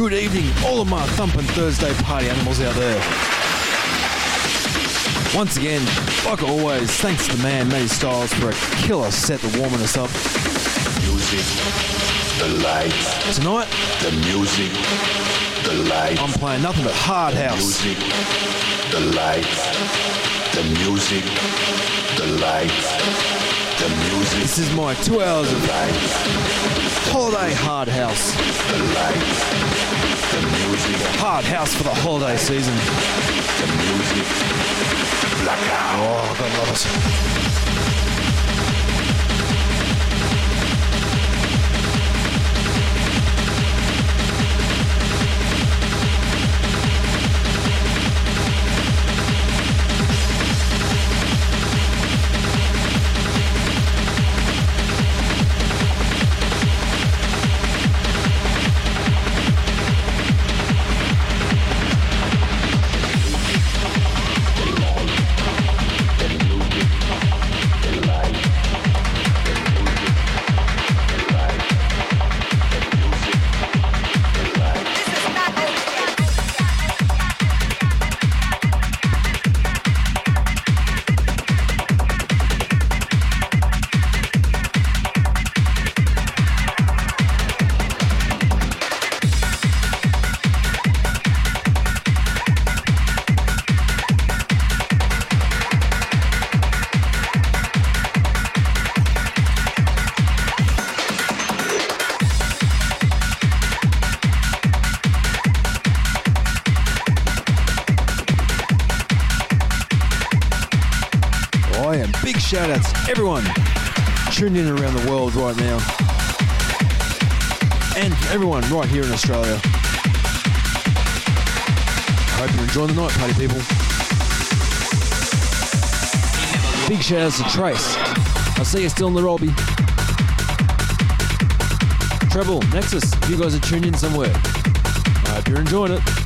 good evening, all of my thumping Thursday party animals out there. Once again, like always, thanks to the man, Matty Styles, for a killer set to warming us up. The music, the light, Tonight, the music, the lights. I'm playing nothing but hard house. music, the lights. the music, the lights. the music, This is my two hours of holiday hard house. The light, the Hard house for the holiday season. the music, blackout. Oh, God love shout outs everyone tuned in around the world right now. And everyone right here in Australia. Hope you're enjoying the night, party people. Big shout outs to Trace. I see you still in the Robbie. Treble, Nexus, you guys are tuned in somewhere. I hope you're enjoying it.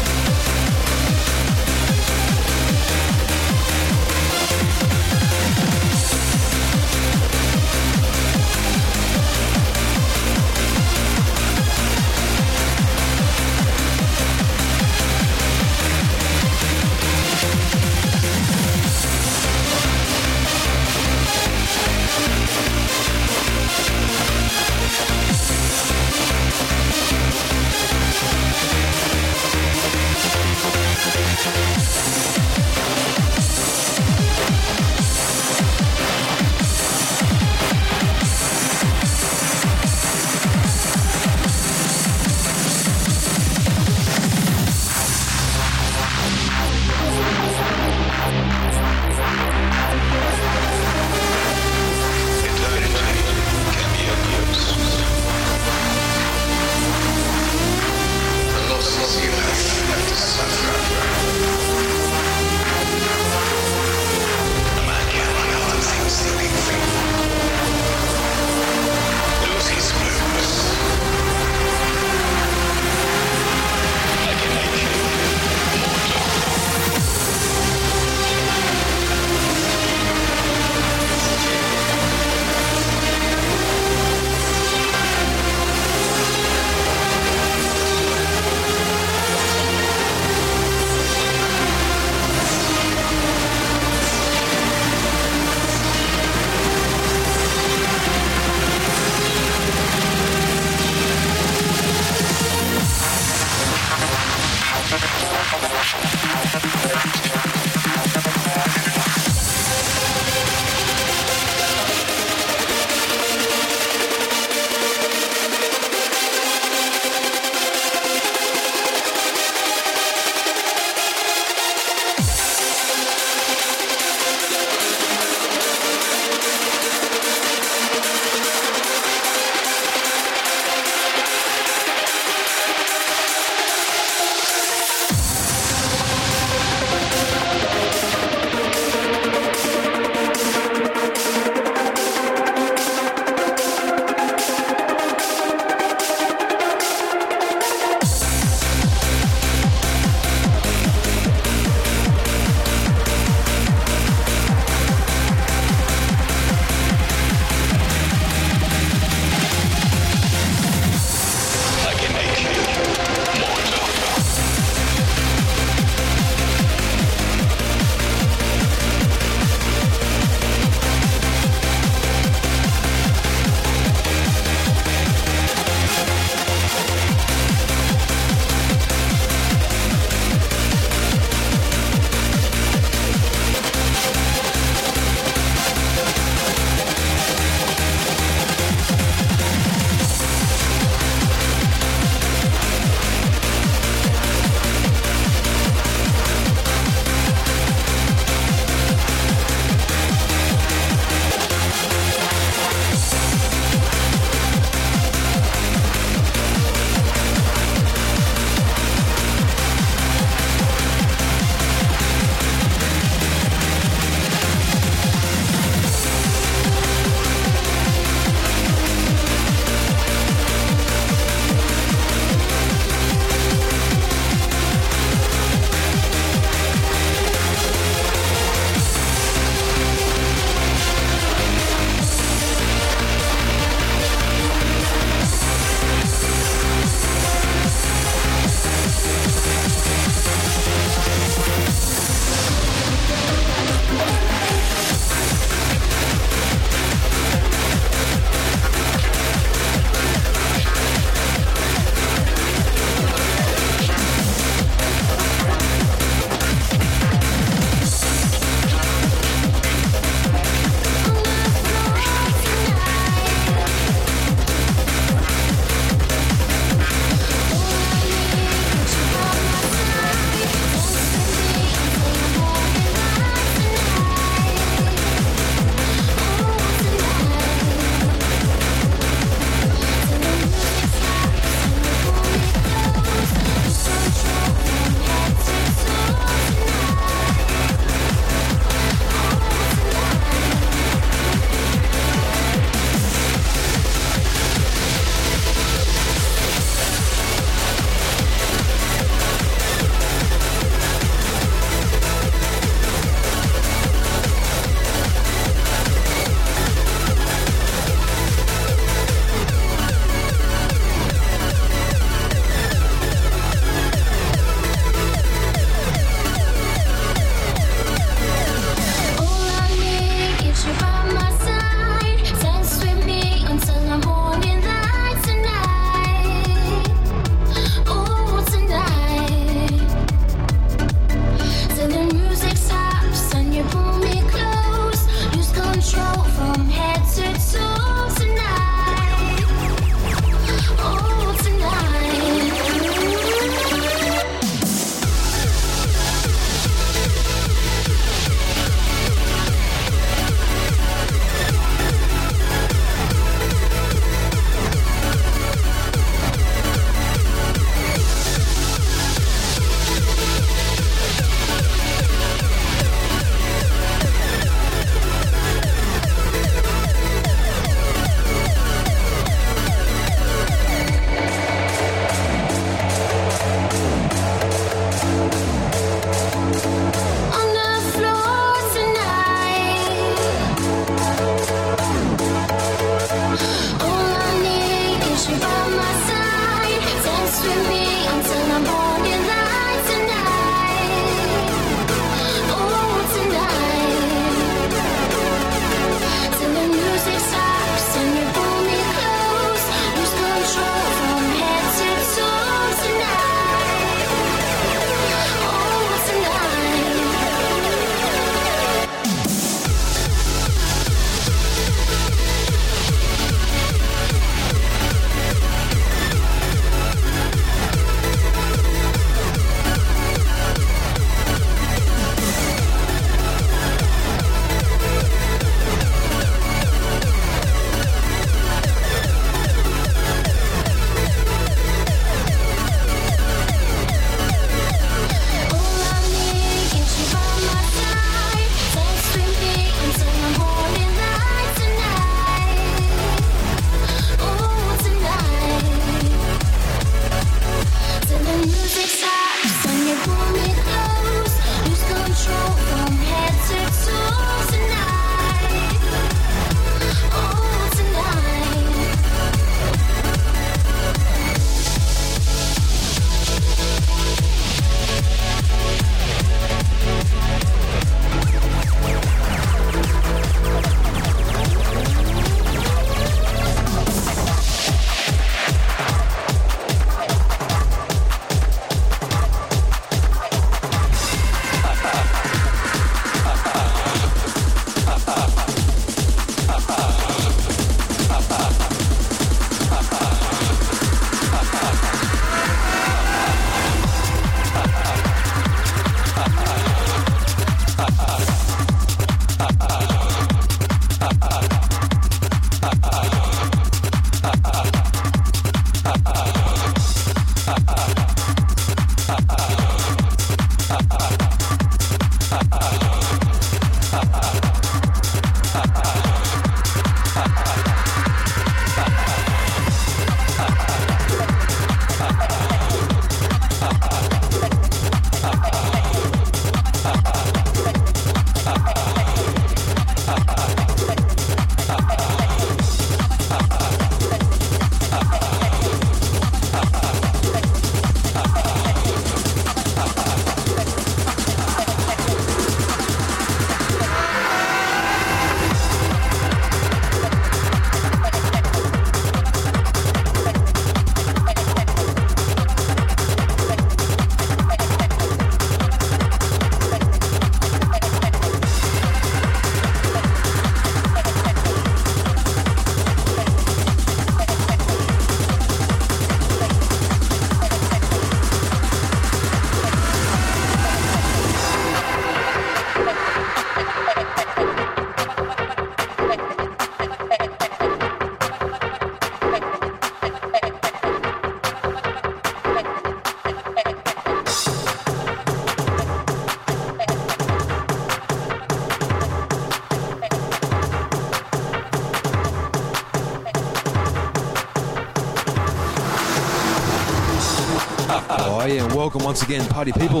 Once again, party people.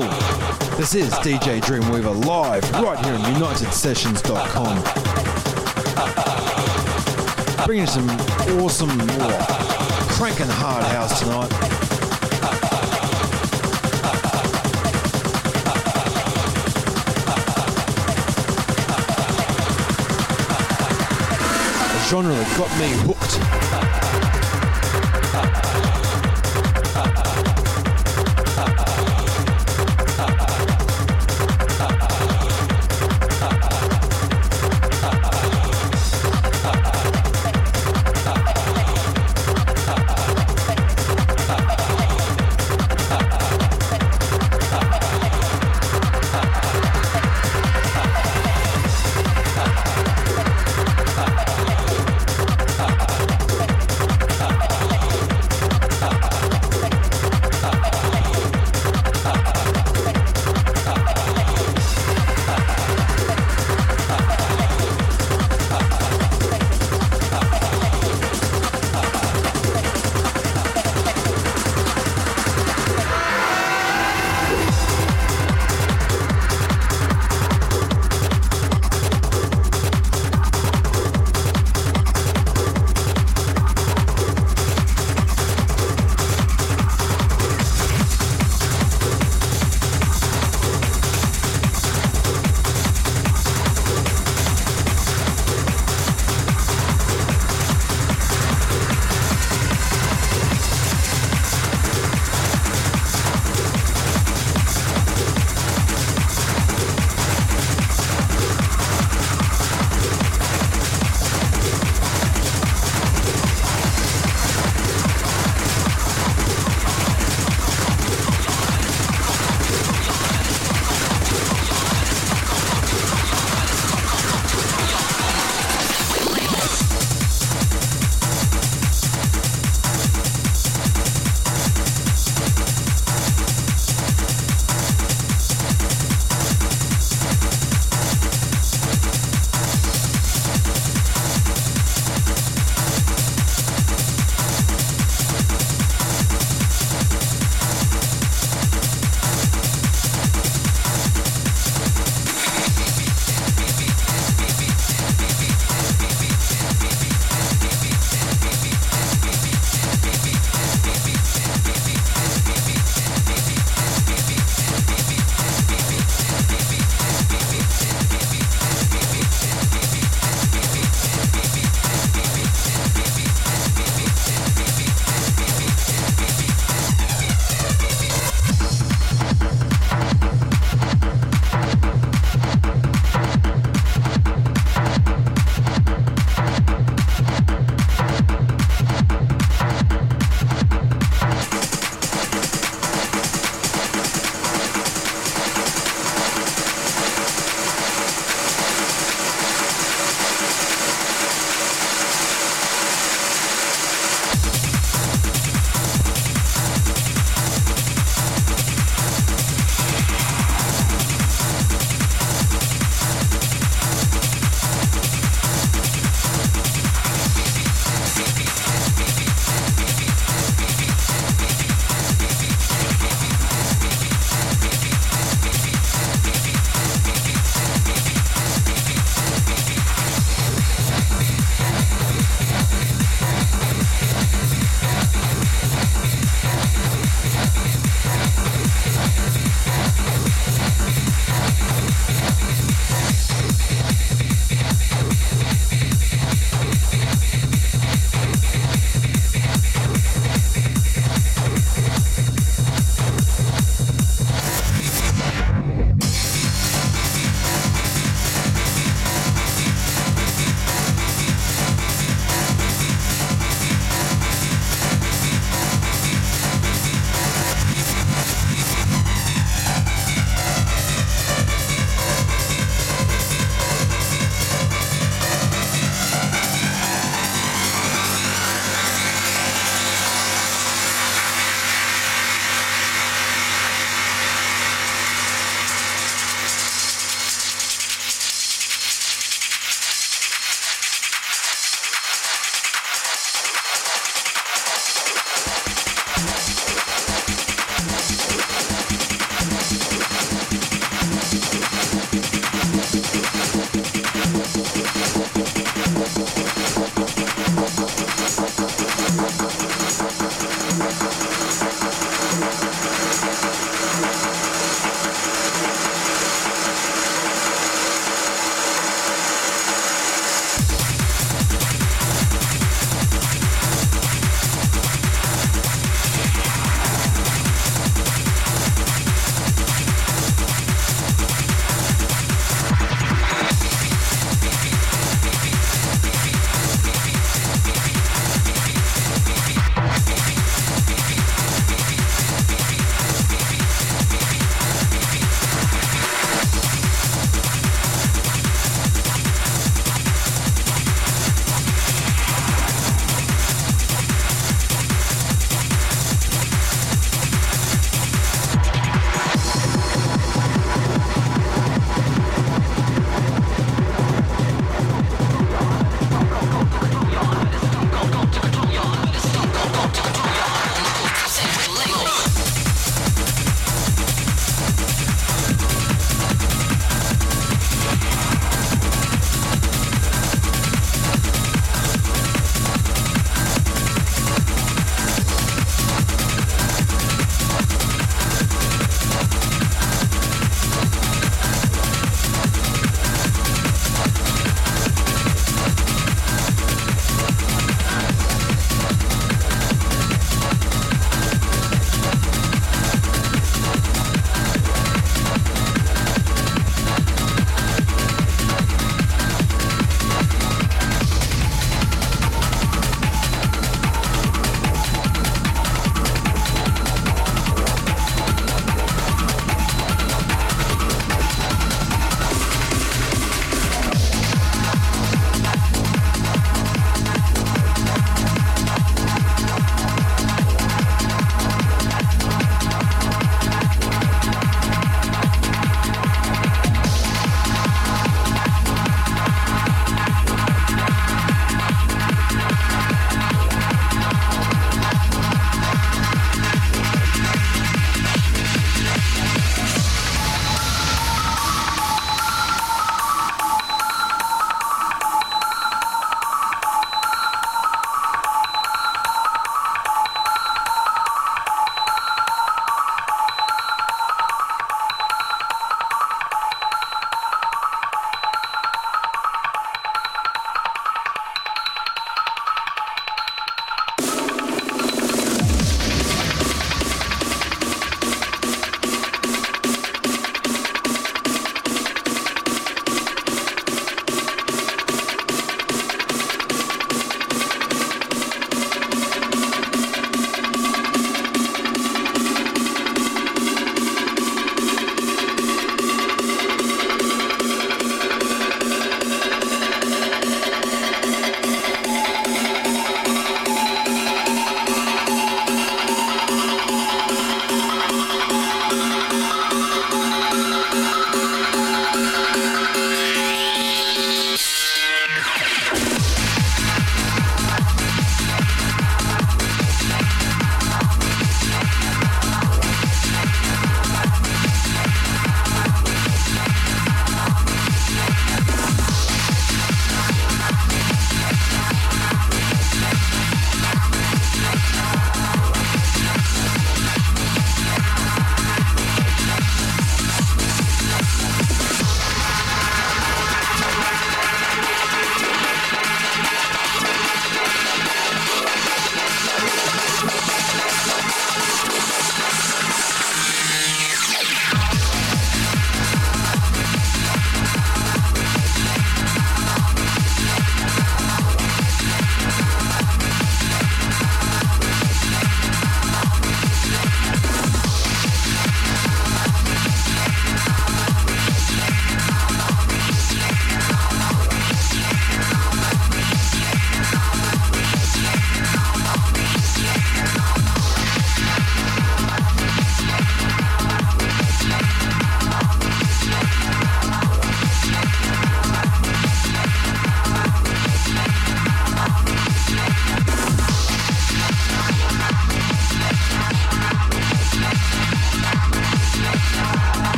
This is DJ Dreamweaver live right here on UnitedSessions.com. Bringing some awesome, more cranking hard house tonight. Genre that got me hooked.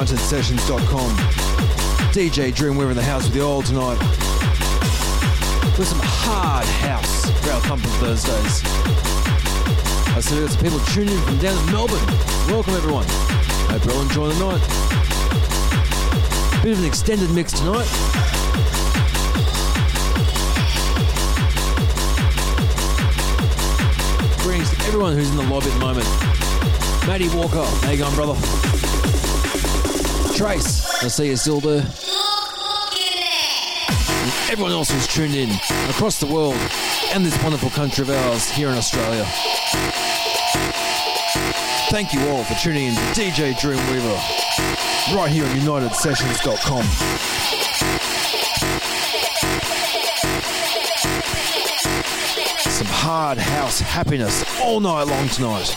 Into UnitedSessions.com. DJ Dreamweaver in the house with you all tonight. With some hard house for our Thumping Thursdays. I see we've people tuning in from down in Melbourne. Welcome, everyone. Hope you're all enjoying the night. Bit of an extended mix tonight. Greetings to everyone who's in the lobby at the moment. Matty Walker, how you going, brother? Trace, I see you're still there. And everyone else who's tuned in across the world and this wonderful country of ours here in Australia. Thank you all for tuning in to DJ Dreamweaver right here on UnitedSessions.com. Some hard house happiness all night long tonight.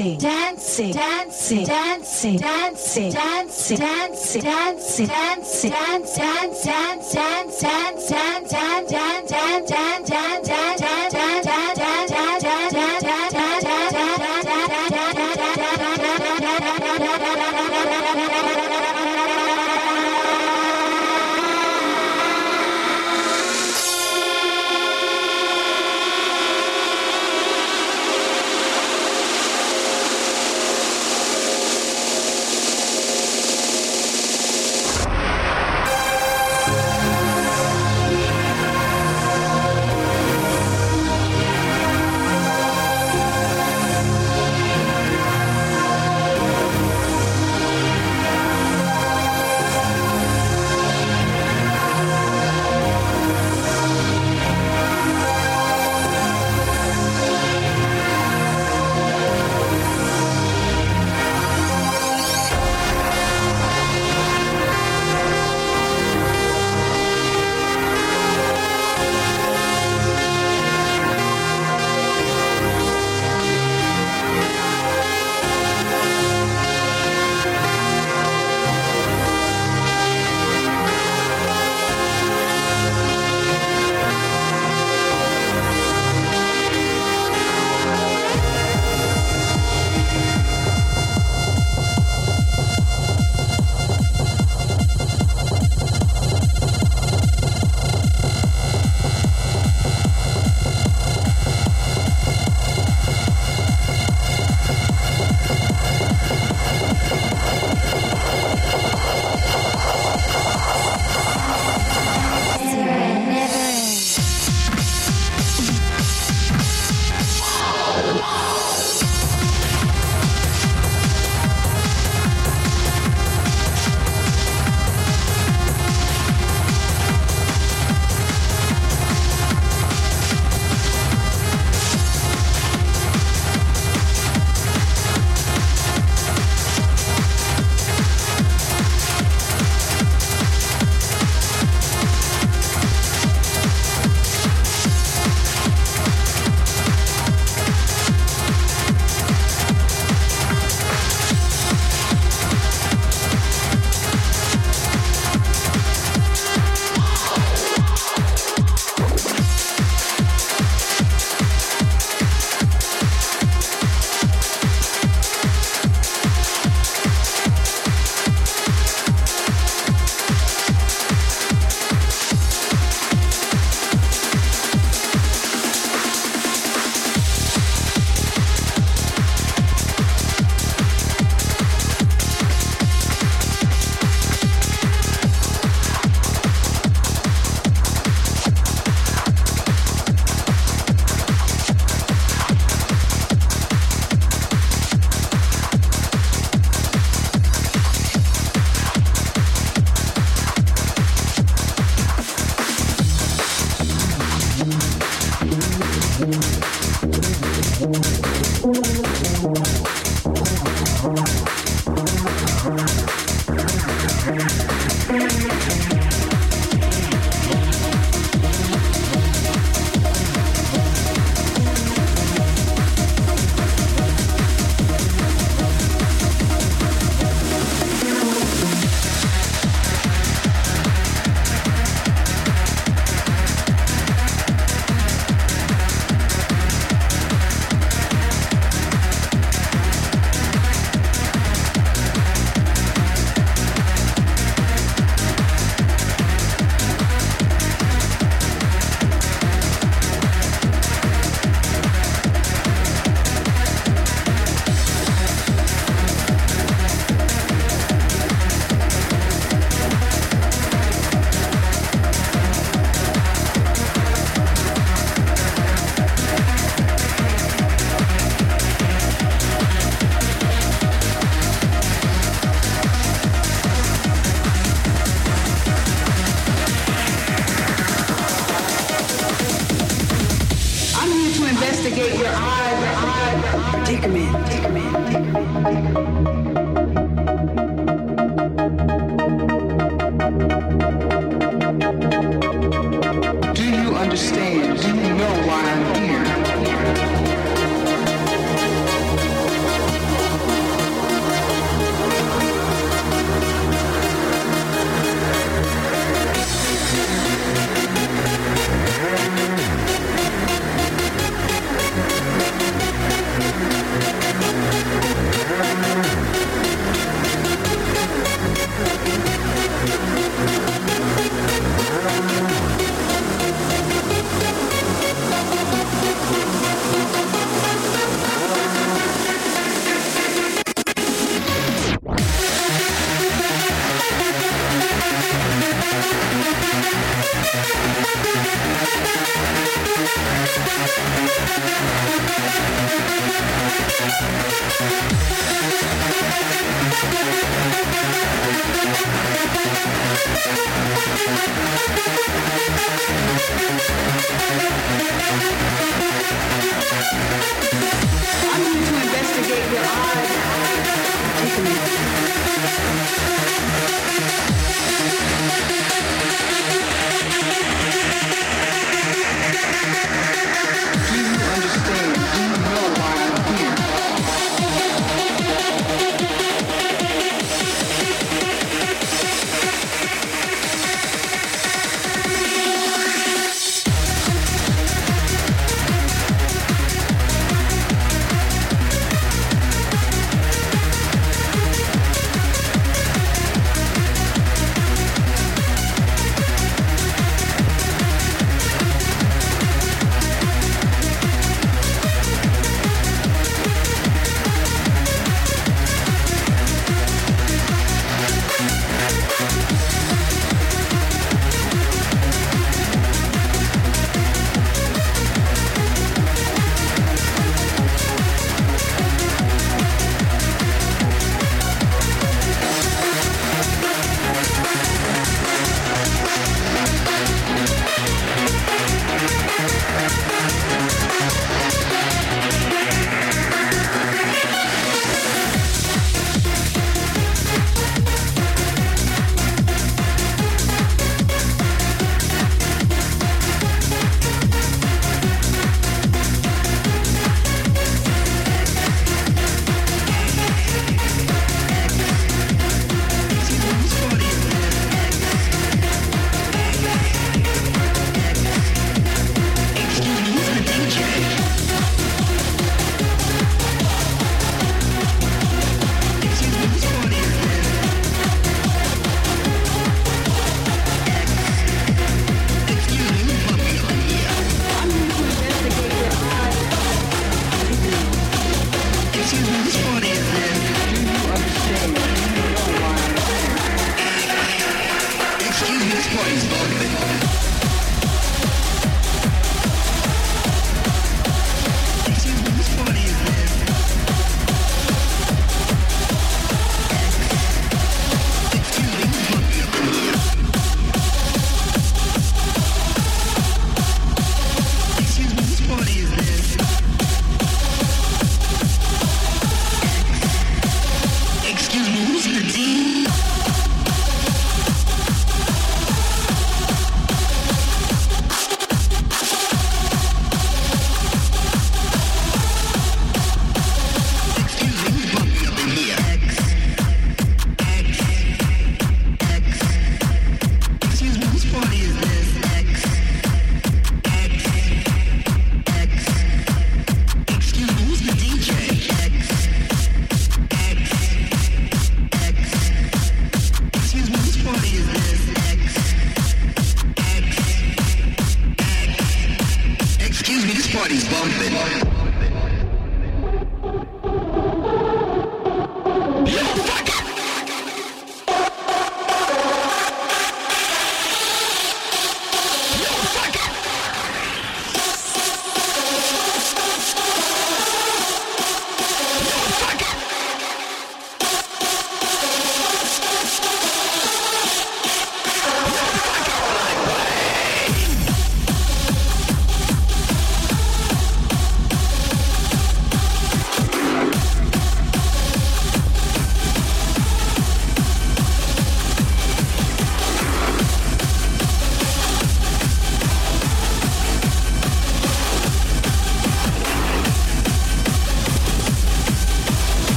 Dancing, dancing, dancing, dancing, dancing, dancing, dancing, dancing, dancing, dance, dance, dance, dance, dance, dance, dance, dance, dance, dance, dance, dance, dance, dance, dance, dance, dance, folks.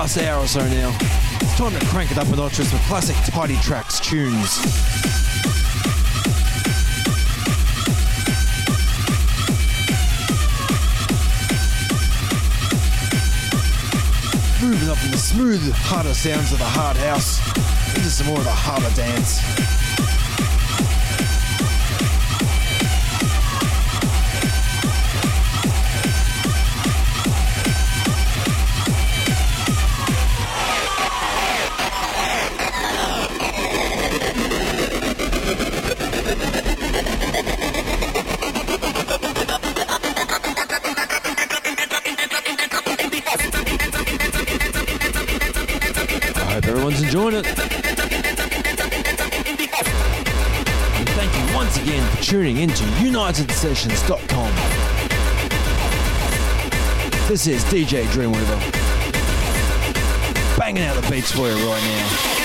Last hour or so now. It's time to crank it up a notch with some classic Tidy Trax tunes. Moving up from the smooth, harder sounds of the hard house into some more of the harder dance. Into This is DJ Dreamweaver. Banging out the beats for you right now.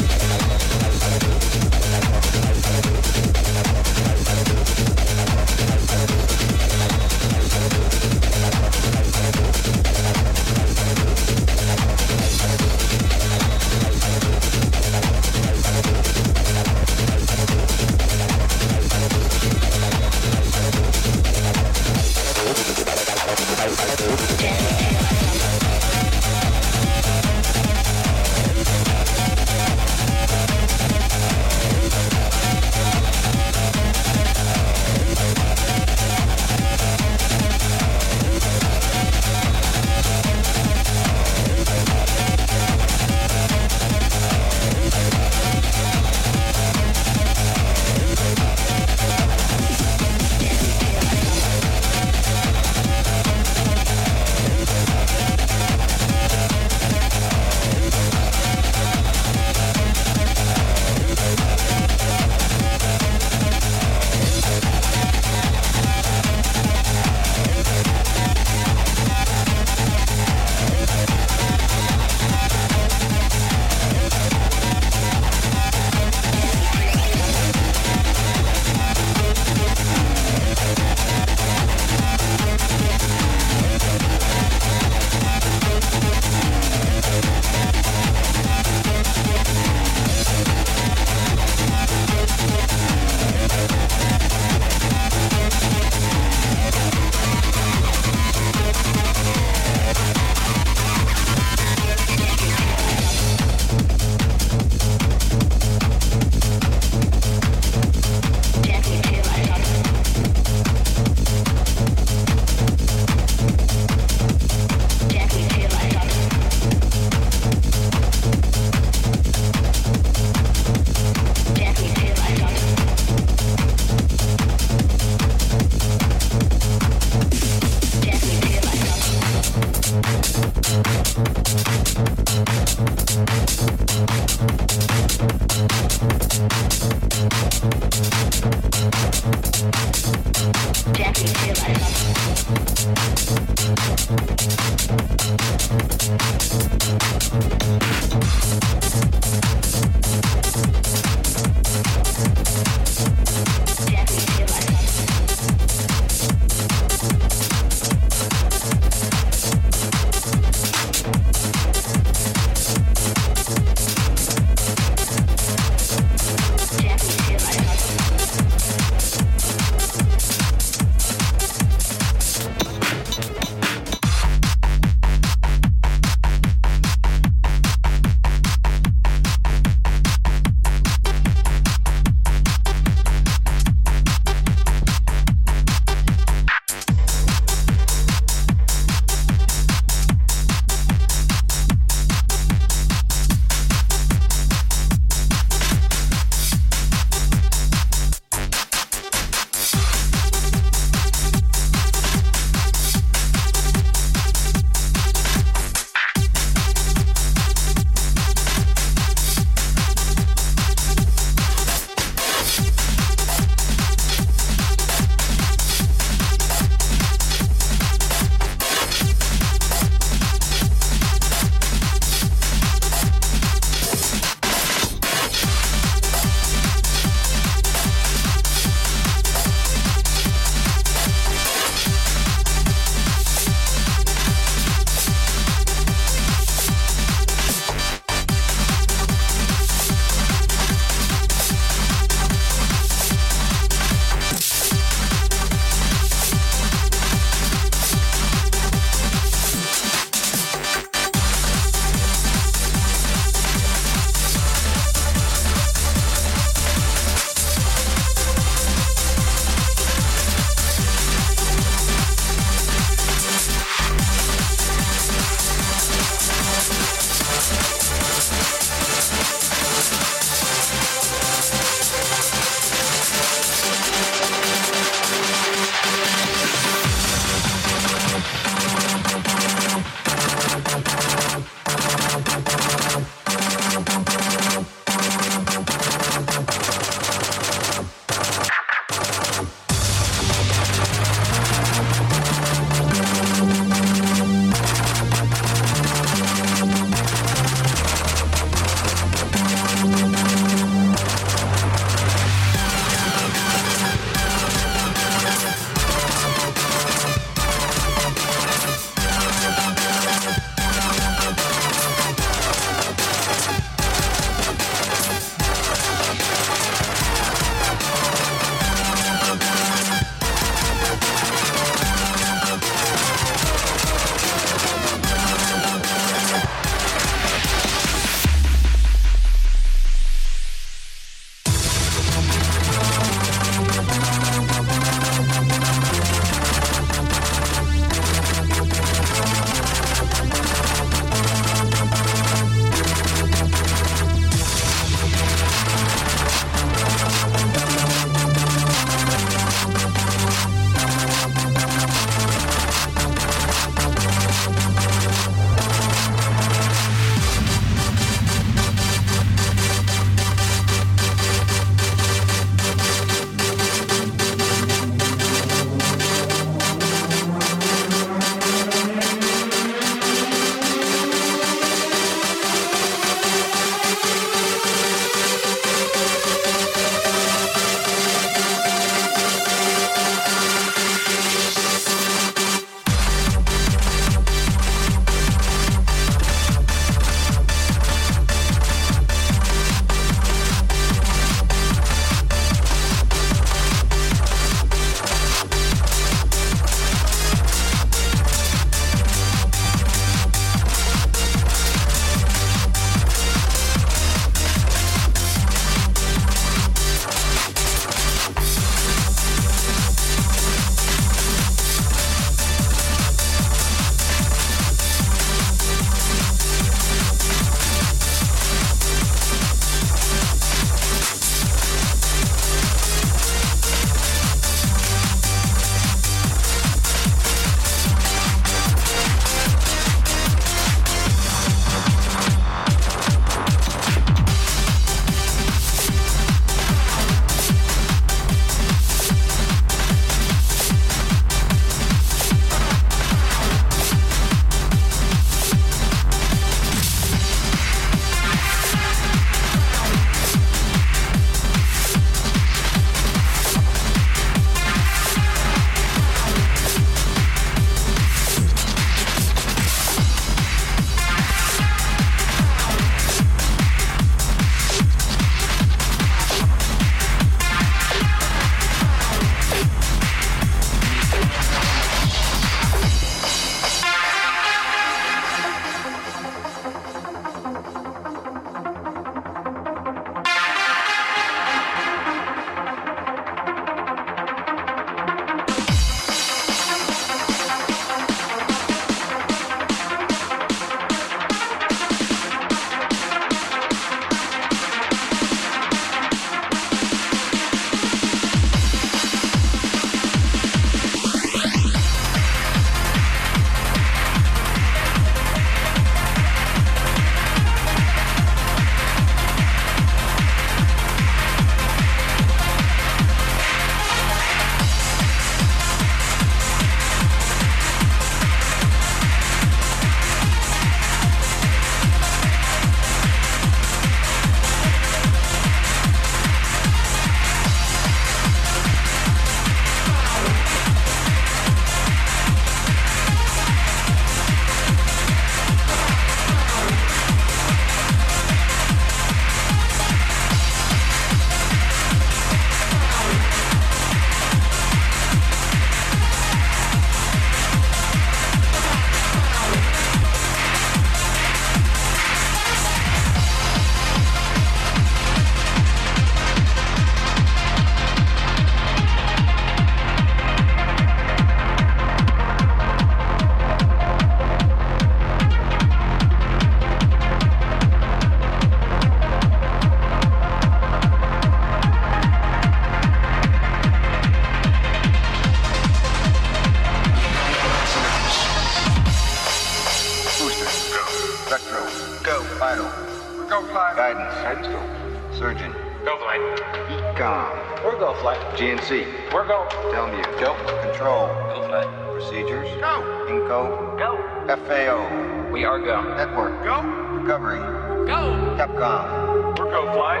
Go. Go. FAO. We are go. Network. Go. Recovery. Go. Capcom. We're go flight.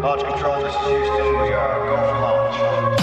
Launch control, this is Houston. We are go for launch.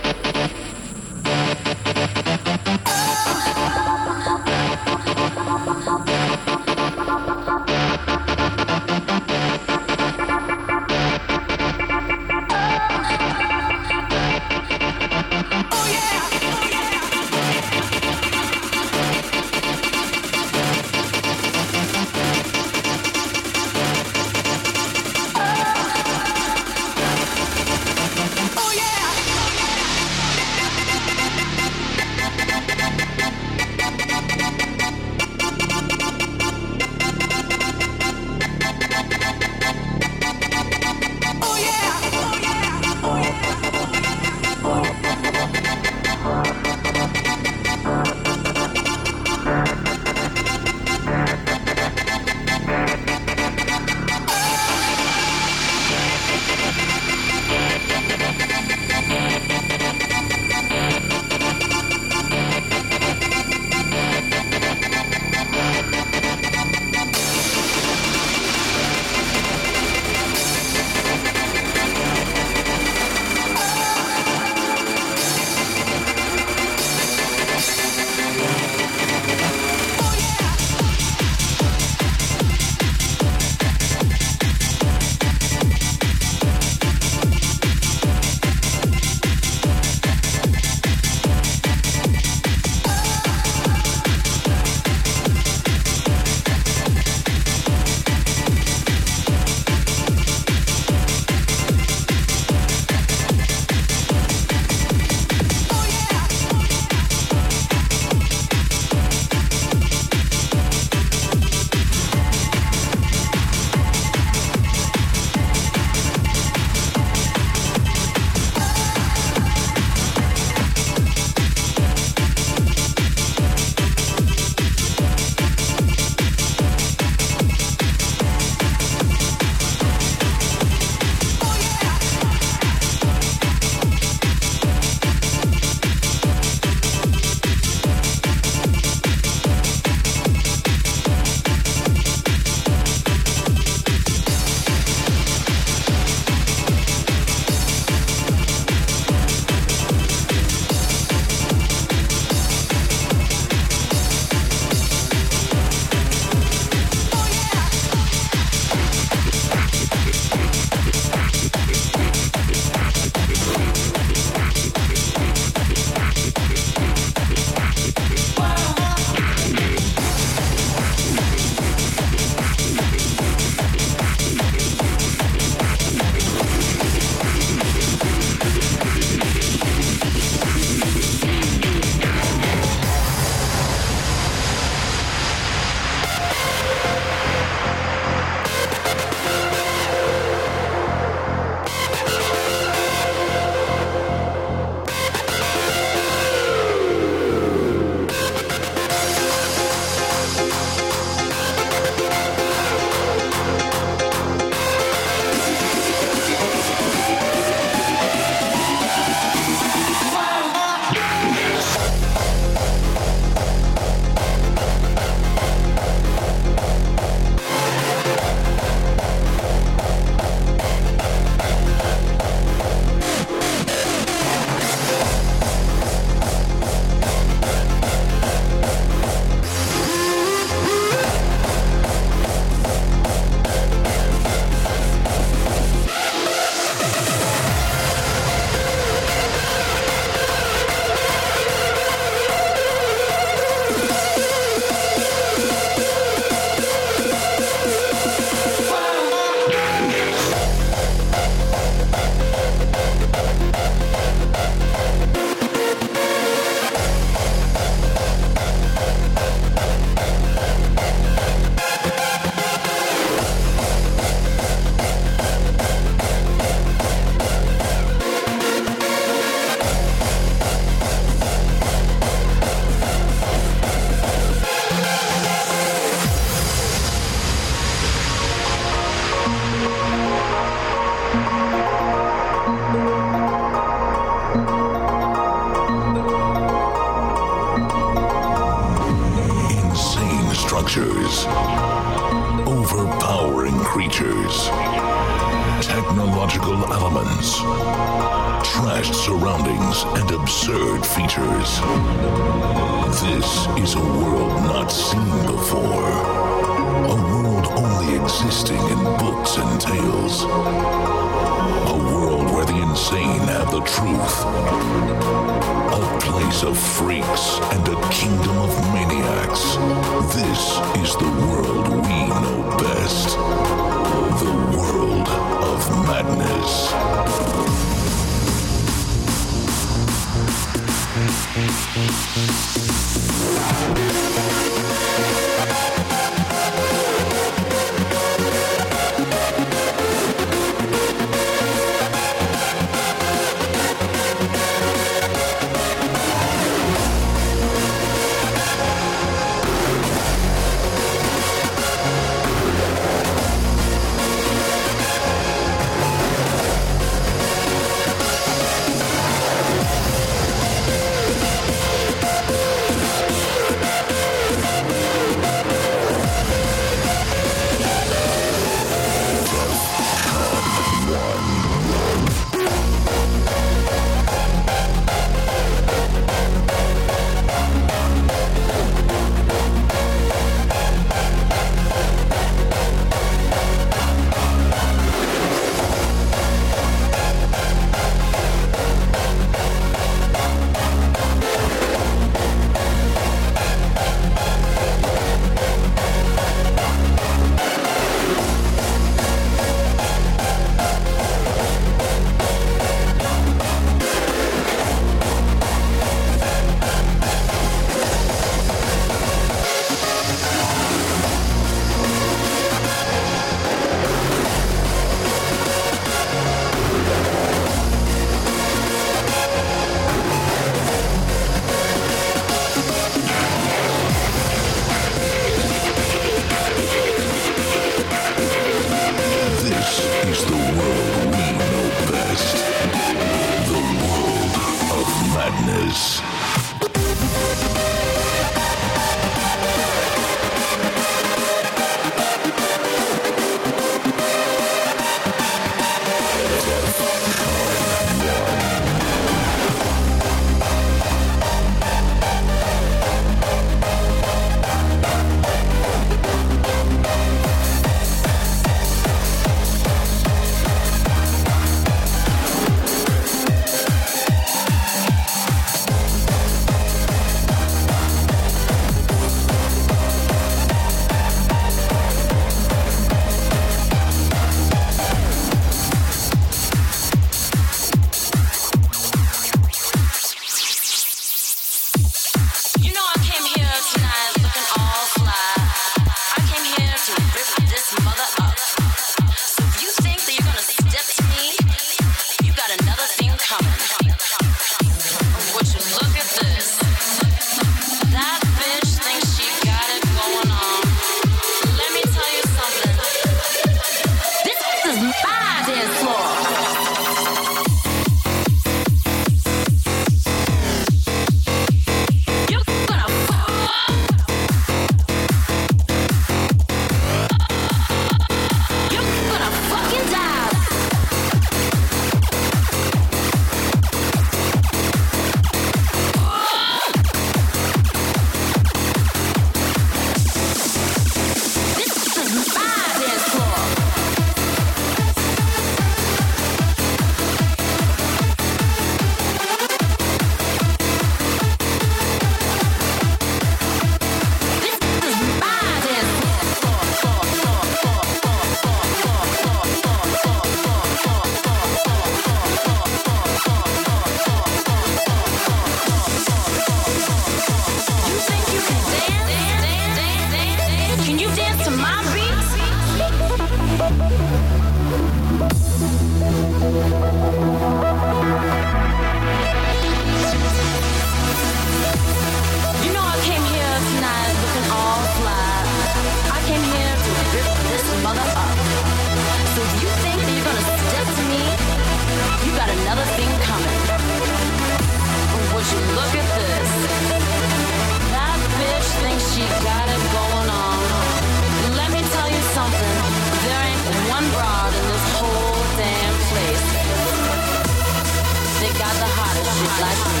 Like me.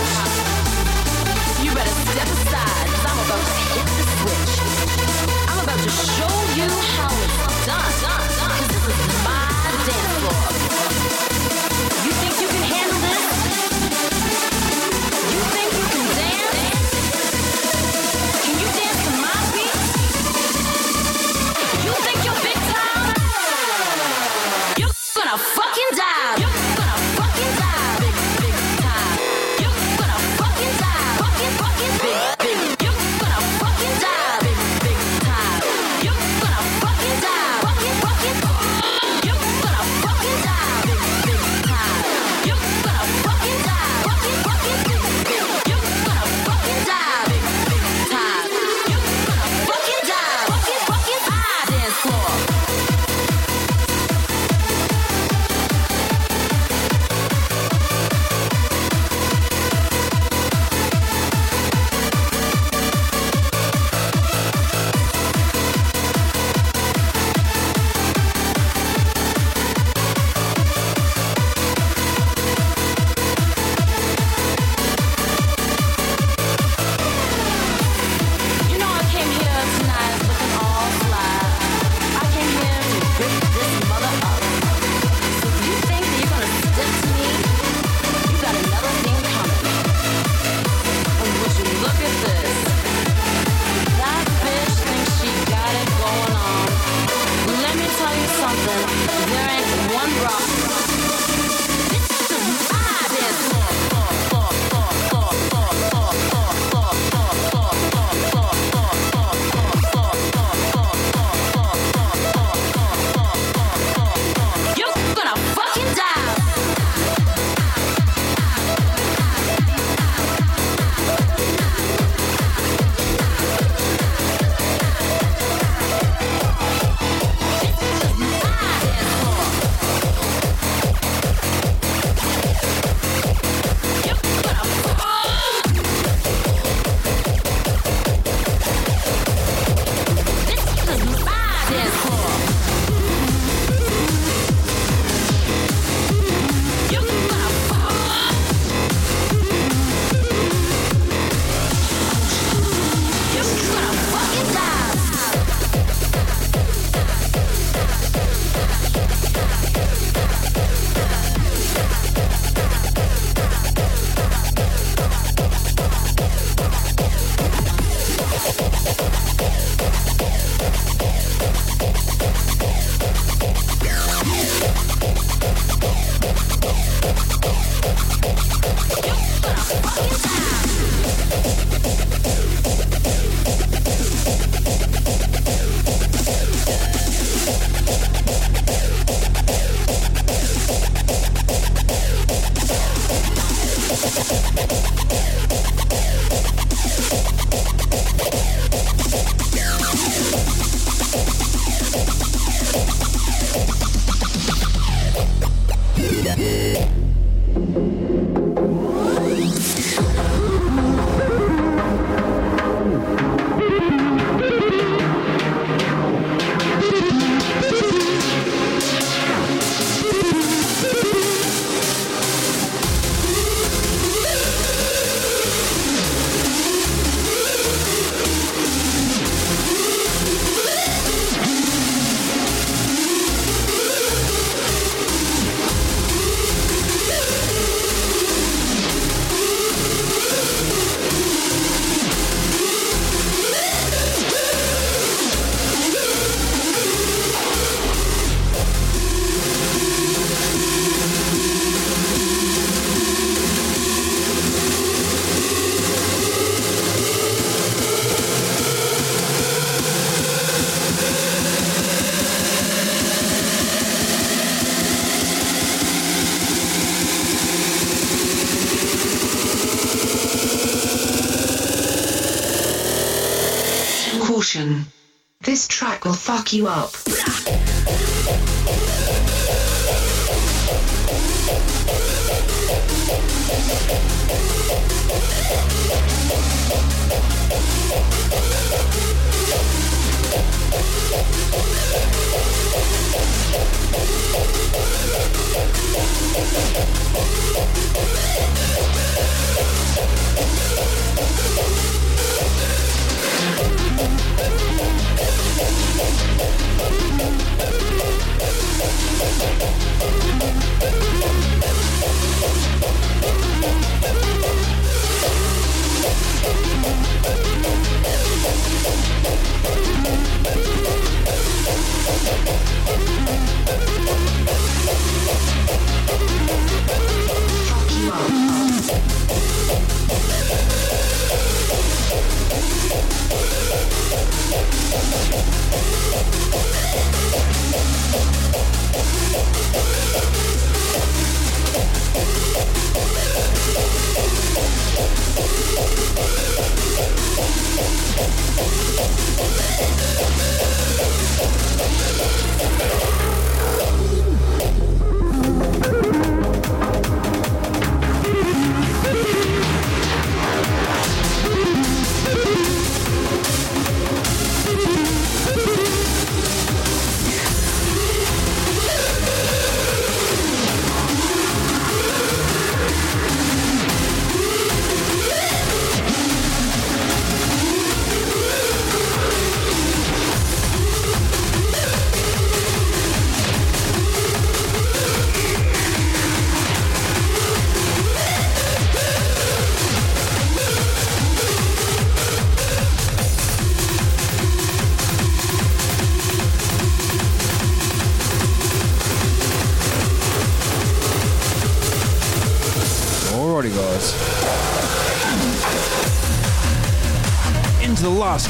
You up.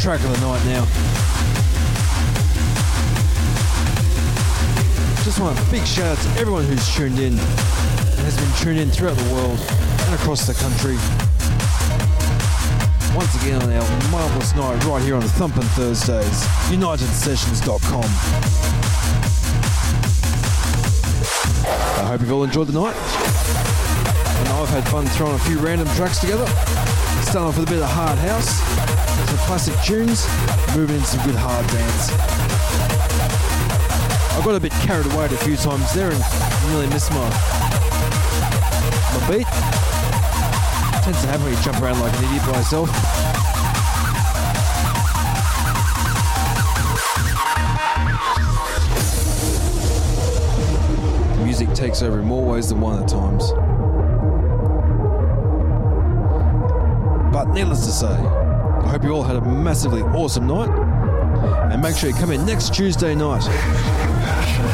Track of the night now. Just want a big shout out to everyone who's tuned in and has been tuned in throughout the world and across the country. Once again on our marvelous night right here on Thumpin' Thursdays, UnitedSessions.com. I hope you've all enjoyed the night. And I've had fun throwing a few random tracks together. Starting off with a bit of hard house, some classic tunes, moving into some good hard dance. I got a bit carried away a few times there and nearly missed my my beat. Tends to happen when you jump around like an idiot by yourself. Music takes over in more ways than one at times. But needless to say, hope you all had a massively awesome night. And make sure you come in next Tuesday night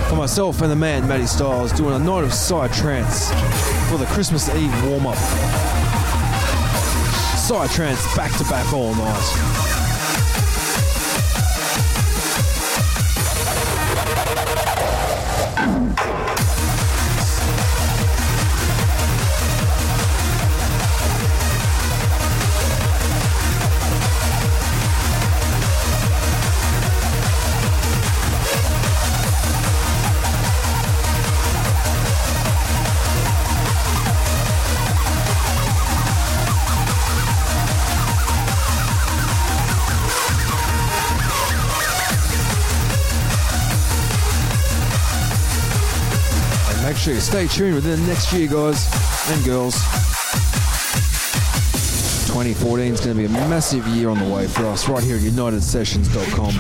for myself and the man Matty Styles doing a night of psy trance for the Christmas Eve warm up. Psy trance back to back all night. Stay tuned within the next year, guys and girls. 2014 is going to be a massive year on the way for us right here at UnitedSessions.com.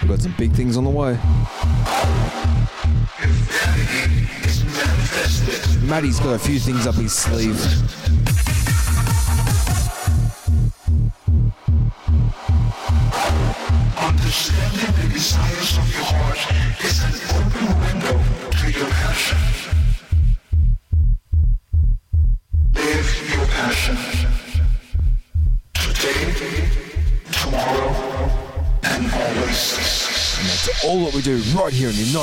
We've got some big things on the way. Matty's got a few things up his sleeve.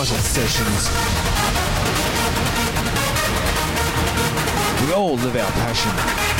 Here Sessions. We all live our passion.